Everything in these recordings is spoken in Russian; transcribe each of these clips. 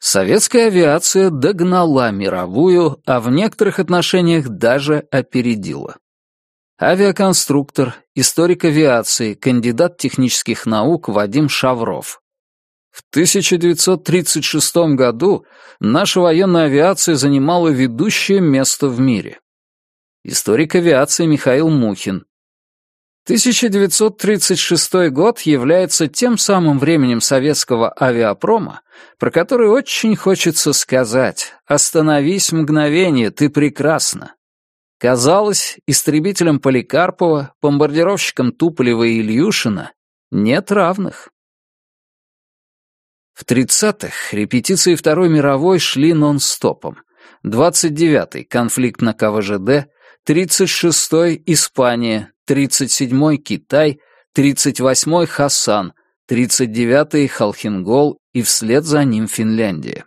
Советская авиация догнала мировую, а в некоторых отношениях даже опередила. Авиаконструктор, историк авиации, кандидат технических наук Вадим Шавров. В 1936 году наша военная авиация занимала ведущее место в мире. Историк авиации Михаил Мухин. 1936 год является тем самым временем советского авиапрома, про который очень хочется сказать «Остановись мгновение, ты прекрасна». Казалось, истребителям Поликарпова, бомбардировщикам Туполева и Ильюшина нет равных. В 30-х репетиции Второй мировой шли нон-стопом. 29-й — конфликт на КВЖД, 36-й — Испания, 37-й — Китай, 38-й — Хасан, 39-й — Халхингол и вслед за ним Финляндия.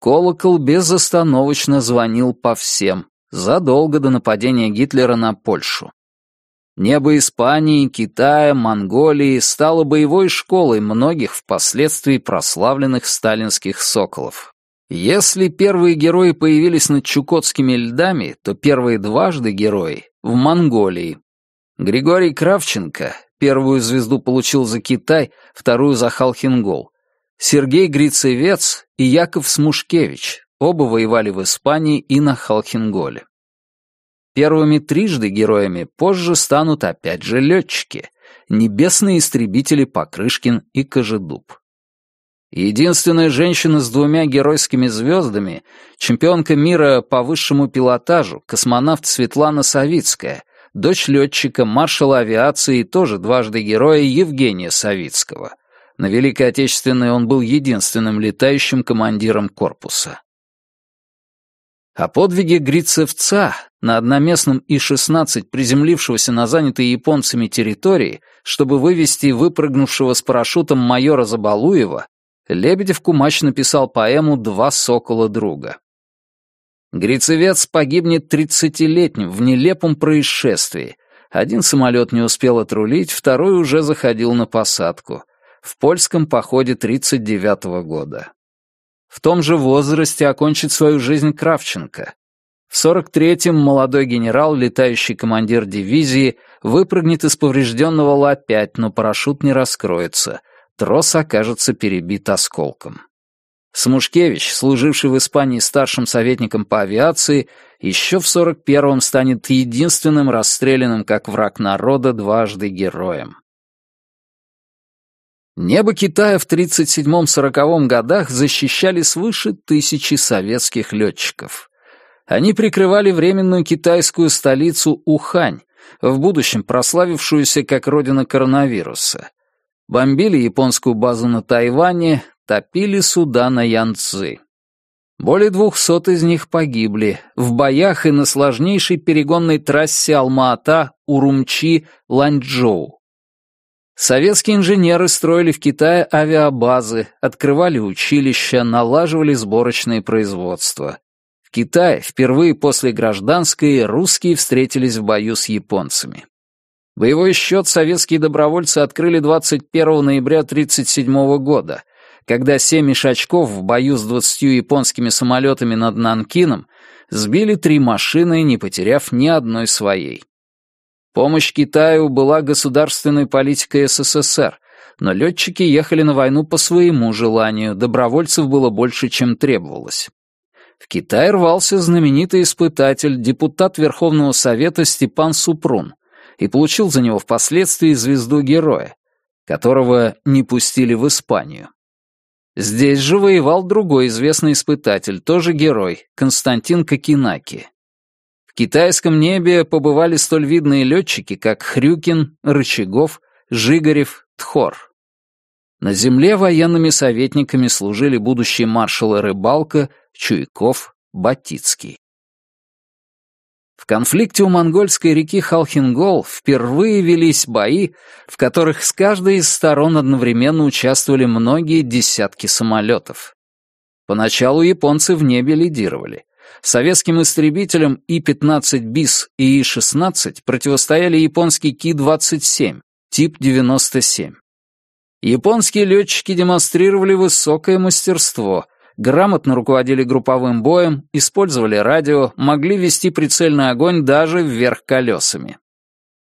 Колокол безостановочно звонил по всем, задолго до нападения Гитлера на Польшу. Небо Испании, Китая, Монголии стало боевой школой многих впоследствии прославленных сталинских соколов. Если первые герои появились над Чукотскими льдами, то первые дважды герои — в Монголии. Григорий Кравченко первую звезду получил за Китай, вторую за Халхингол. Сергей Грицевец и Яков Смушкевич оба воевали в Испании и на Халхинголе. Первыми трижды героями позже станут опять же летчики, небесные истребители Покрышкин и Кожедуб. Единственная женщина с двумя геройскими звездами, чемпионка мира по высшему пилотажу, космонавт Светлана Савицкая, дочь летчика, маршала авиации и тоже дважды героя Евгения Савицкого. На Великой Отечественной он был единственным летающим командиром корпуса. О подвиге Грицевца на одноместном И-16, приземлившегося на занятой японцами территории, чтобы вывести выпрыгнувшего с парашютом майора Забалуева, Лебедев-Кумач написал поэму «Два сокола друга». Грицевец погибнет тридцатилетним в нелепом происшествии. Один самолет не успел отрулить, второй уже заходил на посадку. В польском походе 39 -го года. В том же возрасте окончит свою жизнь Кравченко. В 43-м молодой генерал, летающий командир дивизии, выпрыгнет из поврежденного Ла-5, но парашют не раскроется. Трос окажется перебит осколком. Смушкевич, служивший в Испании старшим советником по авиации, еще в 41-м станет единственным расстрелянным как враг народа дважды героем. Небо Китая в 37-40 годах защищали свыше тысячи советских летчиков. Они прикрывали временную китайскую столицу Ухань, в будущем прославившуюся как родина коронавируса. Бомбили японскую базу на Тайване, топили суда на Янцзы. Более двухсот из них погибли в боях и на сложнейшей перегонной трассе Алма-Ата, Урумчи, Ланчжоу. Советские инженеры строили в Китае авиабазы, открывали училища, налаживали сборочные производства. В Китае впервые после гражданской русские встретились в бою с японцами. Боевой счет советские добровольцы открыли 21 ноября 1937 года, когда семь ишачков в бою с 20 японскими самолетами над Нанкином сбили три машины, не потеряв ни одной своей. Помощь Китаю была государственной политикой СССР, но летчики ехали на войну по своему желанию, добровольцев было больше, чем требовалось. В Китай рвался знаменитый испытатель, депутат Верховного Совета Степан Супрун, и получил за него впоследствии звезду героя, которого не пустили в Испанию. Здесь же воевал другой известный испытатель, тоже герой, Константин Кокинаки. В китайском небе побывали столь видные летчики, как Хрюкин, Рычагов, Жигарев, Тхор. На земле военными советниками служили будущие маршалы Рыбалка, Чуйков, Батицкий. В конфликте у монгольской реки Халхингол впервые велись бои, в которых с каждой из сторон одновременно участвовали многие десятки самолетов. Поначалу японцы в небе лидировали. Советским истребителям И-15 БИС и И-16 противостояли японский Ки-27, тип 97. Японские летчики демонстрировали высокое мастерство, грамотно руководили групповым боем, использовали радио, могли вести прицельный огонь даже вверх колесами.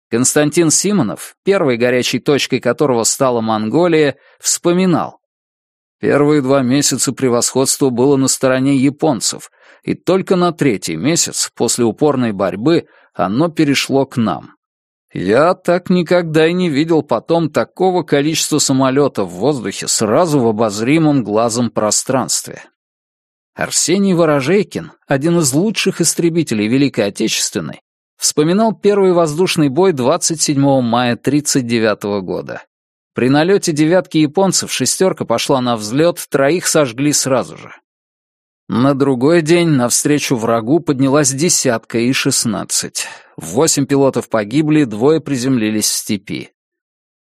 Константин Симонов, первой горячей точкой которого стала Монголия, вспоминал. Первые два месяца превосходство было на стороне японцев, и только на третий месяц, после упорной борьбы, оно перешло к нам. Я так никогда и не видел потом такого количества самолетов в воздухе сразу в обозримом глазом пространстве. Арсений Ворожейкин, один из лучших истребителей Великой Отечественной, вспоминал первый воздушный бой 27 мая 1939 года. При налете девятки японцев шестерка пошла на взлет, троих сожгли сразу же. На другой день навстречу врагу поднялась десятка и шестнадцать. Восемь пилотов погибли, двое приземлились в степи.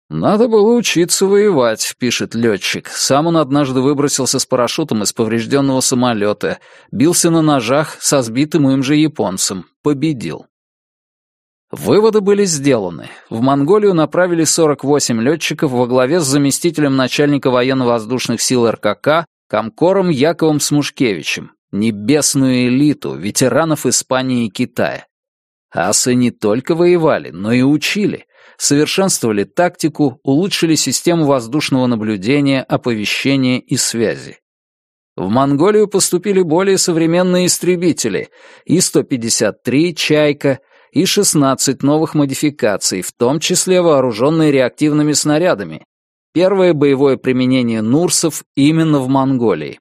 «Надо было учиться воевать», — пишет летчик. Сам он однажды выбросился с парашютом из поврежденного самолета, бился на ножах со сбитым им же японцем, победил. Выводы были сделаны. В Монголию направили 48 летчиков во главе с заместителем начальника военно-воздушных сил РКК Комкором Яковом Смушкевичем, небесную элиту, ветеранов Испании и Китая. Асы не только воевали, но и учили, совершенствовали тактику, улучшили систему воздушного наблюдения, оповещения и связи. В Монголию поступили более современные истребители И-153 «Чайка», и 16 новых модификаций, в том числе вооруженные реактивными снарядами, Первое боевое применение Нурсов именно в Монголии.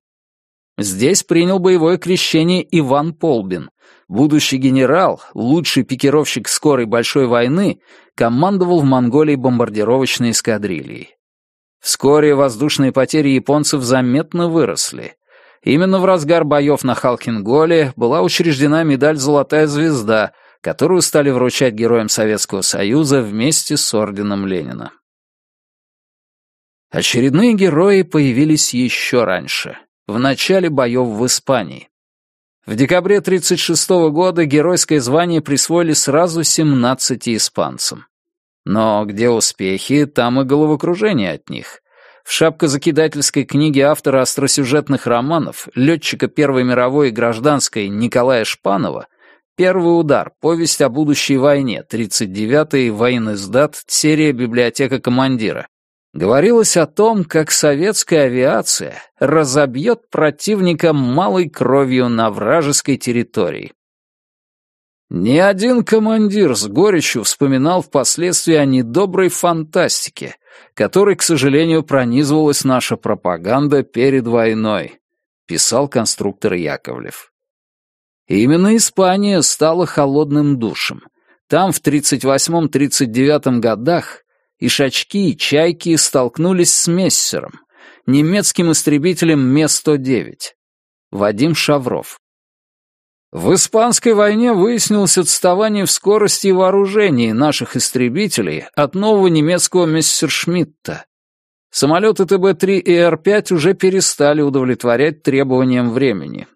Здесь принял боевое крещение Иван Полбин. Будущий генерал, лучший пикировщик скорой большой войны, командовал в Монголии бомбардировочной эскадрильей. Вскоре воздушные потери японцев заметно выросли. Именно в разгар боев на Халкинголе была учреждена медаль «Золотая звезда», которую стали вручать героям Советского Союза вместе с орденом Ленина. Очередные герои появились еще раньше, в начале боев в Испании. В декабре 1936 года геройское звание присвоили сразу 17 испанцам. Но где успехи, там и головокружение от них. В шапкозакидательской книге автора остросюжетных романов, летчика Первой мировой и гражданской Николая Шпанова, «Первый удар. Повесть о будущей войне. 39-й. Военный сдат. Серия «Библиотека командира» говорилось о том, как советская авиация разобьет противника малой кровью на вражеской территории. Ни один командир с горечью вспоминал впоследствии о недоброй фантастике, которой, к сожалению, пронизывалась наша пропаганда перед войной, писал конструктор Яковлев. именно Испания стала холодным душем. Там в 38-39 годах Ишачки и Чайки столкнулись с Мессером, немецким истребителем Ме-109. Вадим Шавров. В Испанской войне выяснилось отставание в скорости и вооружении наших истребителей от нового немецкого Мессершмитта. Самолеты ТБ-3 и Р-5 уже перестали удовлетворять требованиям времени.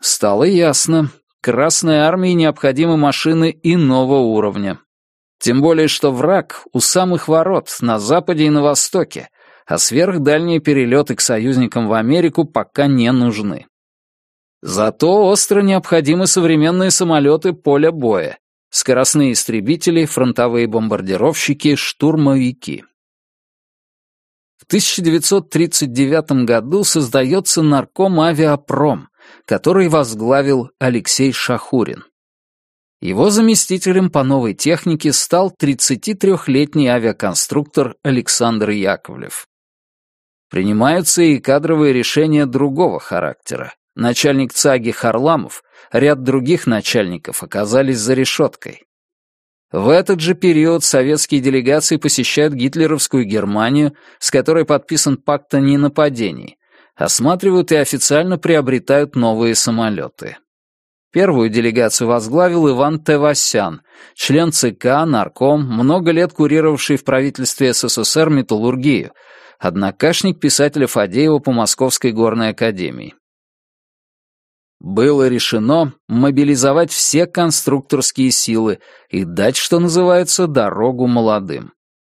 Стало ясно, Красной армии необходимы машины иного уровня. Тем более, что враг у самых ворот, на западе и на востоке, а сверхдальние перелеты к союзникам в Америку пока не нужны. Зато остро необходимы современные самолеты поля боя, скоростные истребители, фронтовые бомбардировщики, штурмовики. В 1939 году создается нарком авиапром, который возглавил Алексей Шахурин. Его заместителем по новой технике стал 33-летний авиаконструктор Александр Яковлев. Принимаются и кадровые решения другого характера. Начальник ЦАГИ Харламов, ряд других начальников оказались за решеткой. В этот же период советские делегации посещают гитлеровскую Германию, с которой подписан пакт о ненападении, осматривают и официально приобретают новые самолеты. Первую делегацию возглавил Иван Тевасян, член ЦК, нарком, много лет курировавший в правительстве СССР металлургию, однокашник писателя Фадеева по Московской горной академии. Было решено мобилизовать все конструкторские силы и дать, что называется, дорогу молодым.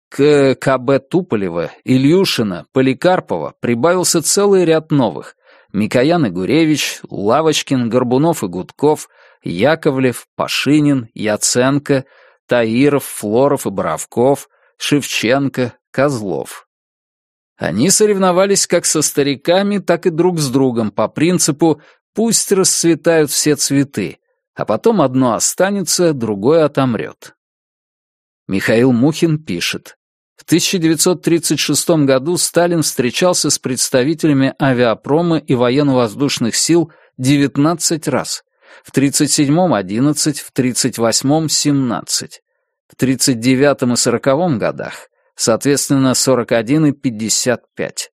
К КБ Туполева, Ильюшина, Поликарпова прибавился целый ряд новых. Микоян и Гуревич, Лавочкин, Горбунов и Гудков, Яковлев, Пашинин, Яценко, Таиров, Флоров и Боровков, Шевченко, Козлов. Они соревновались как со стариками, так и друг с другом по принципу «пусть расцветают все цветы», а потом одно останется, другое отомрет. Михаил Мухин пишет. В 1936 году Сталин встречался с представителями авиапрома и военно-воздушных сил 19 раз. В 1937-м 11, в 1938-м 17. В 1939 и 1940 годах, соответственно, 41 и 55.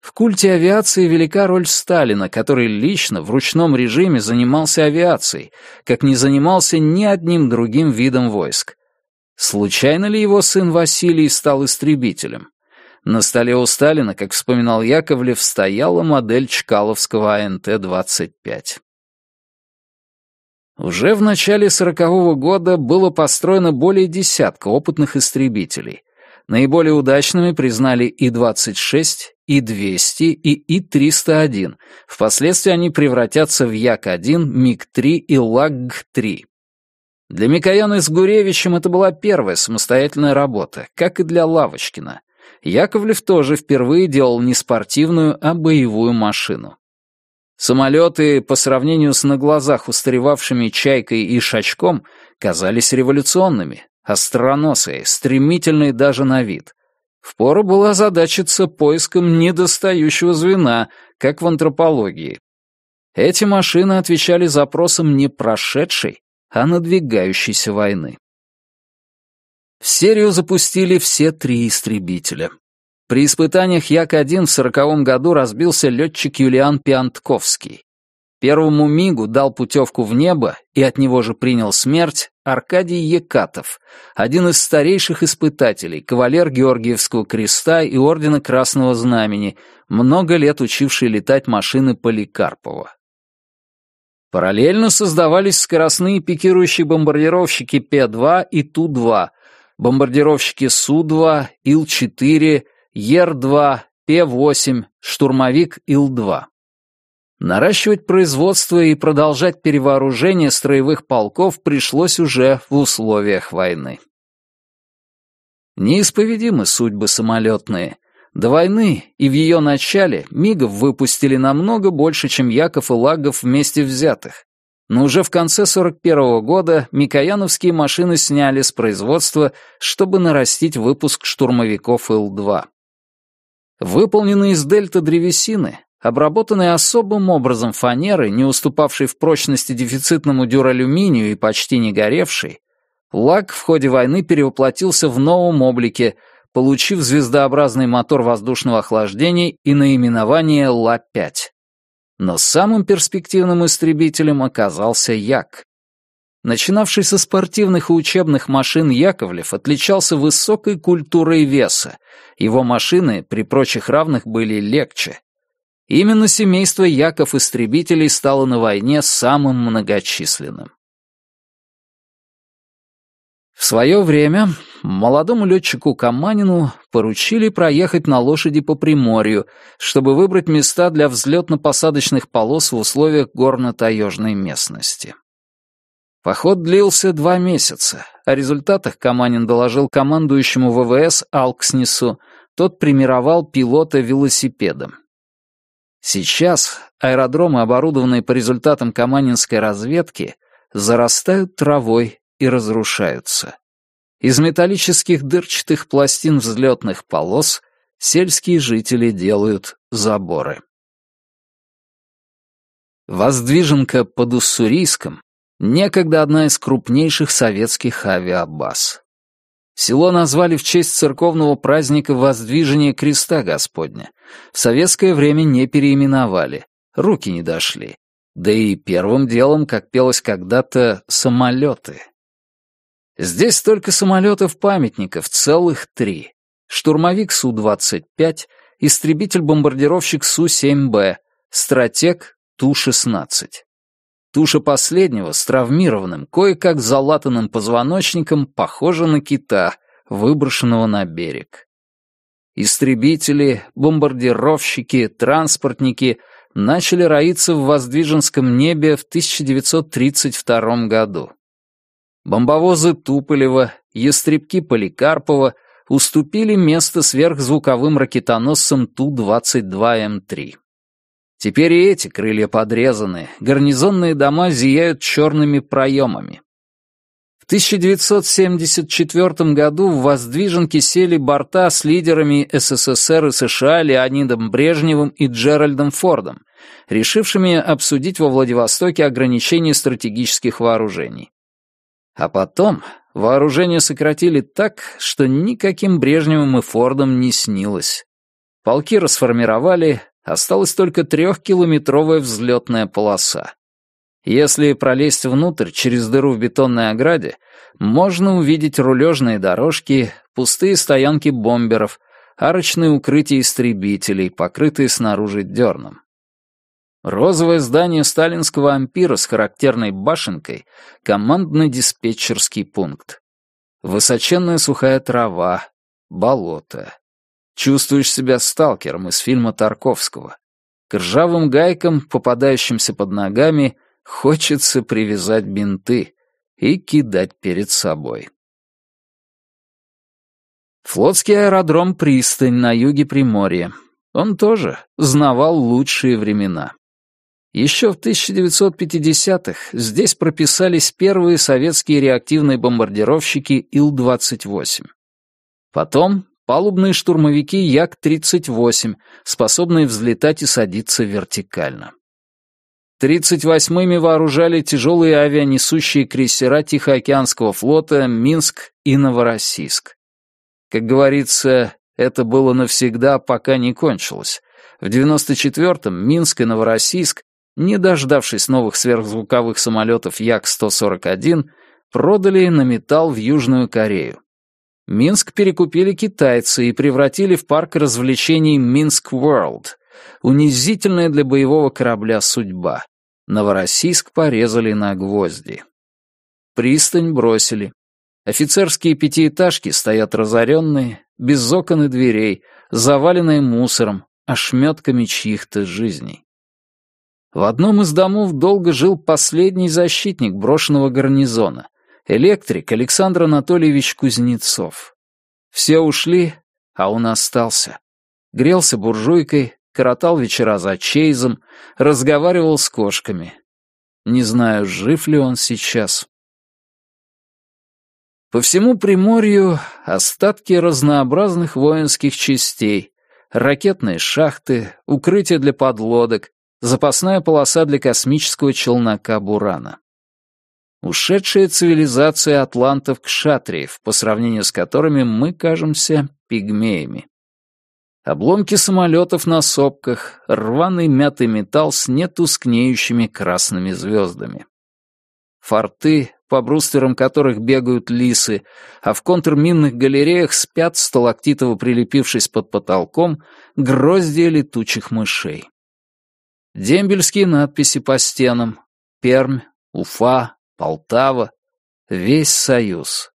В культе авиации велика роль Сталина, который лично в ручном режиме занимался авиацией, как не занимался ни одним другим видом войск. Случайно ли его сын Василий стал истребителем? На столе у Сталина, как вспоминал Яковлев, стояла модель Чкаловского АНТ-25. Уже в начале сорокового года было построено более десятка опытных истребителей. Наиболее удачными признали И-26, И-200 и И-301. Впоследствии они превратятся в Як-1, МиГ-3 и Лагг-3. Для Микояна с Гуревичем это была первая самостоятельная работа, как и для Лавочкина. Яковлев тоже впервые делал не спортивную, а боевую машину. Самолеты, по сравнению с на глазах устаревавшими «Чайкой» и «Шачком», казались революционными, остроносые, стремительные даже на вид. Впору была задачиться поиском недостающего звена, как в антропологии. Эти машины отвечали запросам не прошедшей, а надвигающейся войны. В серию запустили все три истребителя. При испытаниях Як-1 в сороковом году разбился летчик Юлиан Пиантковский. Первому МИГу дал путевку в небо и от него же принял смерть Аркадий Екатов, один из старейших испытателей, кавалер Георгиевского креста и Ордена Красного Знамени, много лет учивший летать машины Поликарпова. Параллельно создавались скоростные пикирующие бомбардировщики П-2 и Ту-2, бомбардировщики Су-2, Ил-4, Ер-2, П-8, штурмовик Ил-2. Наращивать производство и продолжать перевооружение строевых полков пришлось уже в условиях войны. Неисповедимы судьбы самолетные. До войны и в ее начале МИГов выпустили намного больше, чем Яков и Лагов вместе взятых. Но уже в конце 41 -го года микояновские машины сняли с производства, чтобы нарастить выпуск штурмовиков Ил-2. Выполненные из дельта древесины, обработанные особым образом фанеры, не уступавшей в прочности дефицитному дюралюминию и почти не горевшей, лак в ходе войны перевоплотился в новом облике, получив звездообразный мотор воздушного охлаждения и наименование Ла-5. Но самым перспективным истребителем оказался Як. Начинавший со спортивных и учебных машин Яковлев отличался высокой культурой веса. Его машины при прочих равных были легче. Именно семейство Яков-истребителей стало на войне самым многочисленным. В свое время молодому летчику Каманину поручили проехать на лошади по Приморью, чтобы выбрать места для взлетно-посадочных полос в условиях горно-таежной местности. Поход длился два месяца. О результатах Каманин доложил командующему ВВС Алкснису, тот примировал пилота велосипедом. Сейчас аэродромы, оборудованные по результатам Каманинской разведки, зарастают травой и разрушаются. Из металлических дырчатых пластин взлетных полос сельские жители делают заборы. Воздвиженка под Уссурийском Некогда одна из крупнейших советских авиабаз. Село назвали в честь церковного праздника Воздвижения Креста Господня. В советское время не переименовали, руки не дошли. Да и первым делом, как пелось когда-то, самолеты. Здесь только самолетов-памятников, целых три. Штурмовик Су-25, истребитель-бомбардировщик Су-7Б, стратег Ту-16. Туша последнего с травмированным, кое-как залатанным позвоночником похожа на кита, выброшенного на берег. Истребители, бомбардировщики, транспортники начали роиться в воздвиженском небе в 1932 году. Бомбовозы Туполева, ястребки Поликарпова уступили место сверхзвуковым ракетоносцам Ту-22М3. Теперь и эти крылья подрезаны, гарнизонные дома зияют черными проемами. В 1974 году в Воздвиженке сели борта с лидерами СССР и США Леонидом Брежневым и Джеральдом Фордом, решившими обсудить во Владивостоке ограничение стратегических вооружений. А потом вооружение сократили так, что никаким Брежневым и Фордом не снилось. Полки расформировали, осталась только трехкилометровая взлетная полоса. Если пролезть внутрь через дыру в бетонной ограде, можно увидеть рулежные дорожки, пустые стоянки бомберов, арочные укрытия истребителей, покрытые снаружи дерном. Розовое здание сталинского ампира с характерной башенкой — командно-диспетчерский пункт. Высоченная сухая трава, болото. Чувствуешь себя сталкером из фильма Тарковского. К ржавым гайкам, попадающимся под ногами, хочется привязать бинты и кидать перед собой. Флотский аэродром «Пристань» на юге Приморья. Он тоже знавал лучшие времена. Еще в 1950-х здесь прописались первые советские реактивные бомбардировщики Ил-28. Потом палубные штурмовики Як-38, способные взлетать и садиться вертикально. 38-ми вооружали тяжелые авианесущие крейсера Тихоокеанского флота «Минск» и «Новороссийск». Как говорится, это было навсегда, пока не кончилось. В 94-м Минск и Новороссийск, не дождавшись новых сверхзвуковых самолетов Як-141, продали на металл в Южную Корею. Минск перекупили китайцы и превратили в парк развлечений Минск World. Унизительная для боевого корабля судьба. Новороссийск порезали на гвозди. Пристань бросили. Офицерские пятиэтажки стоят разоренные, без окон и дверей, заваленные мусором, ошметками чьих-то жизней. В одном из домов долго жил последний защитник брошенного гарнизона, электрик Александр Анатольевич Кузнецов. Все ушли, а он остался. Грелся буржуйкой, коротал вечера за чейзом, разговаривал с кошками. Не знаю, жив ли он сейчас. По всему Приморью остатки разнообразных воинских частей, ракетные шахты, укрытия для подлодок, запасная полоса для космического челнока «Бурана». Ушедшая цивилизация атлантов-кшатриев, по сравнению с которыми мы кажемся пигмеями. Обломки самолетов на сопках, рваный мятый металл с нетускнеющими красными звездами. Форты, по брустерам которых бегают лисы, а в контрминных галереях спят, сталактитово прилепившись под потолком, гроздья летучих мышей. Дембельские надписи по стенам. Пермь, Уфа, Полтава. Весь Союз.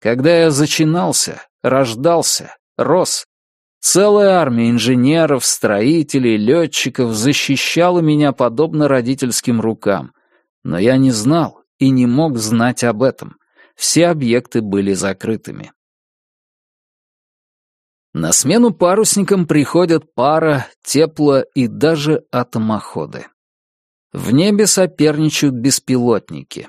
Когда я зачинался, рождался, рос, Целая армия инженеров, строителей, летчиков защищала меня подобно родительским рукам. Но я не знал и не мог знать об этом. Все объекты были закрытыми. На смену парусникам приходят пара, тепло и даже атомоходы. В небе соперничают беспилотники.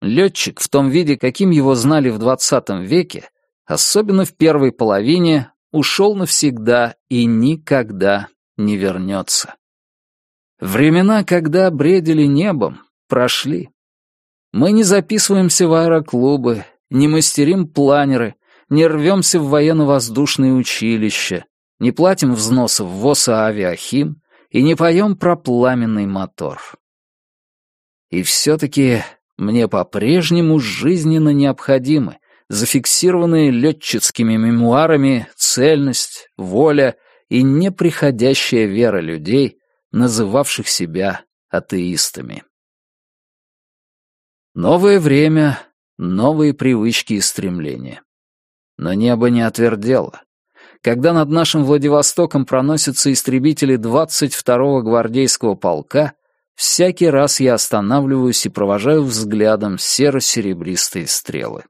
Летчик в том виде, каким его знали в 20 веке, особенно в первой половине, ушел навсегда и никогда не вернется. Времена, когда бредили небом, прошли. Мы не записываемся в аэроклубы, не мастерим планеры, не рвемся в военно-воздушные училища, не платим взносов в ВОЗ и авиахим и не поем про пламенный мотор. И все-таки мне по-прежнему жизненно необходимы зафиксированные летчицкими мемуарами цельность, воля и неприходящая вера людей, называвших себя атеистами. Новое время, новые привычки и стремления. Но небо не отвердело. Когда над нашим Владивостоком проносятся истребители 22-го гвардейского полка, всякий раз я останавливаюсь и провожаю взглядом серо-серебристые стрелы.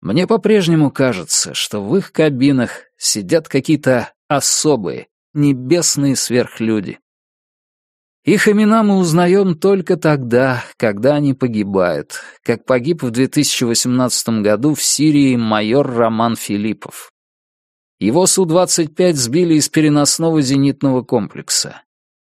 Мне по-прежнему кажется, что в их кабинах сидят какие-то особые, небесные сверхлюди. Их имена мы узнаем только тогда, когда они погибают, как погиб в 2018 году в Сирии майор Роман Филиппов. Его Су-25 сбили из переносного зенитного комплекса.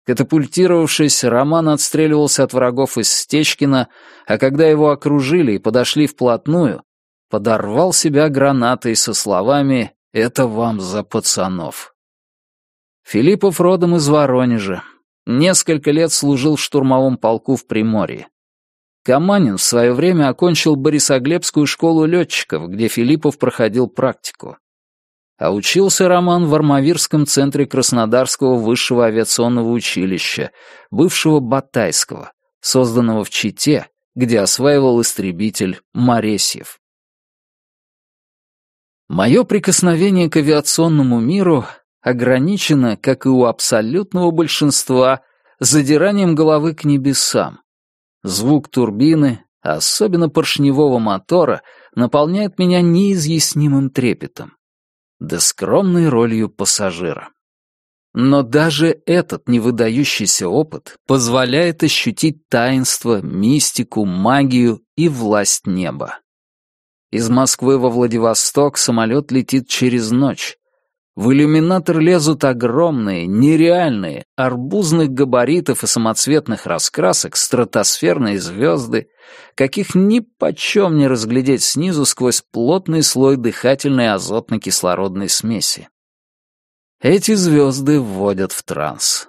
Катапультировавшись, Роман отстреливался от врагов из Стечкина, а когда его окружили и подошли вплотную, подорвал себя гранатой со словами «Это вам за пацанов». Филиппов родом из Воронежа. Несколько лет служил в штурмовом полку в Приморье. Каманин в свое время окончил Борисоглебскую школу летчиков, где Филиппов проходил практику. А учился Роман в Армавирском центре Краснодарского высшего авиационного училища, бывшего Батайского, созданного в Чите, где осваивал истребитель Моресьев. Мое прикосновение к авиационному миру ограничено, как и у абсолютного большинства, задиранием головы к небесам. Звук турбины, особенно поршневого мотора, наполняет меня неизъяснимым трепетом, да скромной ролью пассажира. Но даже этот невыдающийся опыт позволяет ощутить таинство, мистику, магию и власть неба. Из Москвы во Владивосток самолет летит через ночь. В иллюминатор лезут огромные, нереальные, арбузных габаритов и самоцветных раскрасок стратосферные звезды, каких ни почем не разглядеть снизу сквозь плотный слой дыхательной азотно-кислородной смеси. Эти звезды вводят в транс.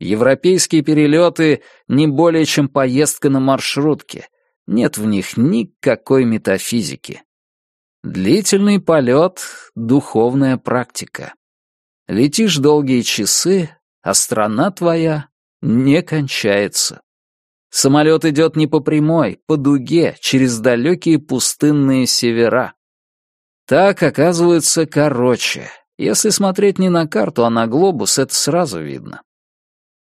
Европейские перелеты — не более чем поездка на маршрутке — нет в них никакой метафизики. Длительный полет — духовная практика. Летишь долгие часы, а страна твоя не кончается. Самолет идет не по прямой, по дуге, через далекие пустынные севера. Так, оказывается, короче. Если смотреть не на карту, а на глобус, это сразу видно.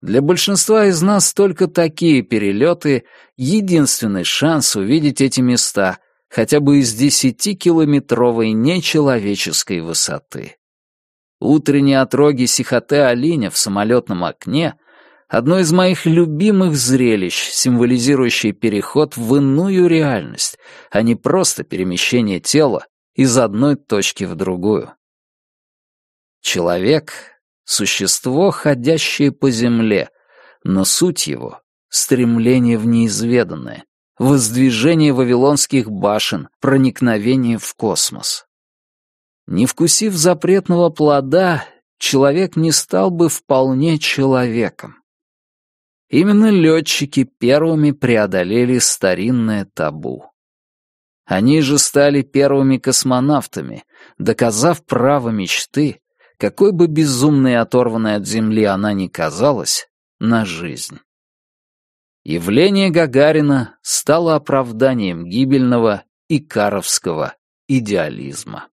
Для большинства из нас только такие перелеты — единственный шанс увидеть эти места, хотя бы из десятикилометровой нечеловеческой высоты. Утренние отроги Сихоте-Алиня в самолетном окне — одно из моих любимых зрелищ, символизирующее переход в иную реальность, а не просто перемещение тела из одной точки в другую. Человек Существо, ходящее по земле, но суть его — стремление в неизведанное, воздвижение вавилонских башен, проникновение в космос. Не вкусив запретного плода, человек не стал бы вполне человеком. Именно летчики первыми преодолели старинное табу. Они же стали первыми космонавтами, доказав право мечты какой бы безумной и оторванной от земли она ни казалась, на жизнь. Явление Гагарина стало оправданием гибельного икаровского идеализма.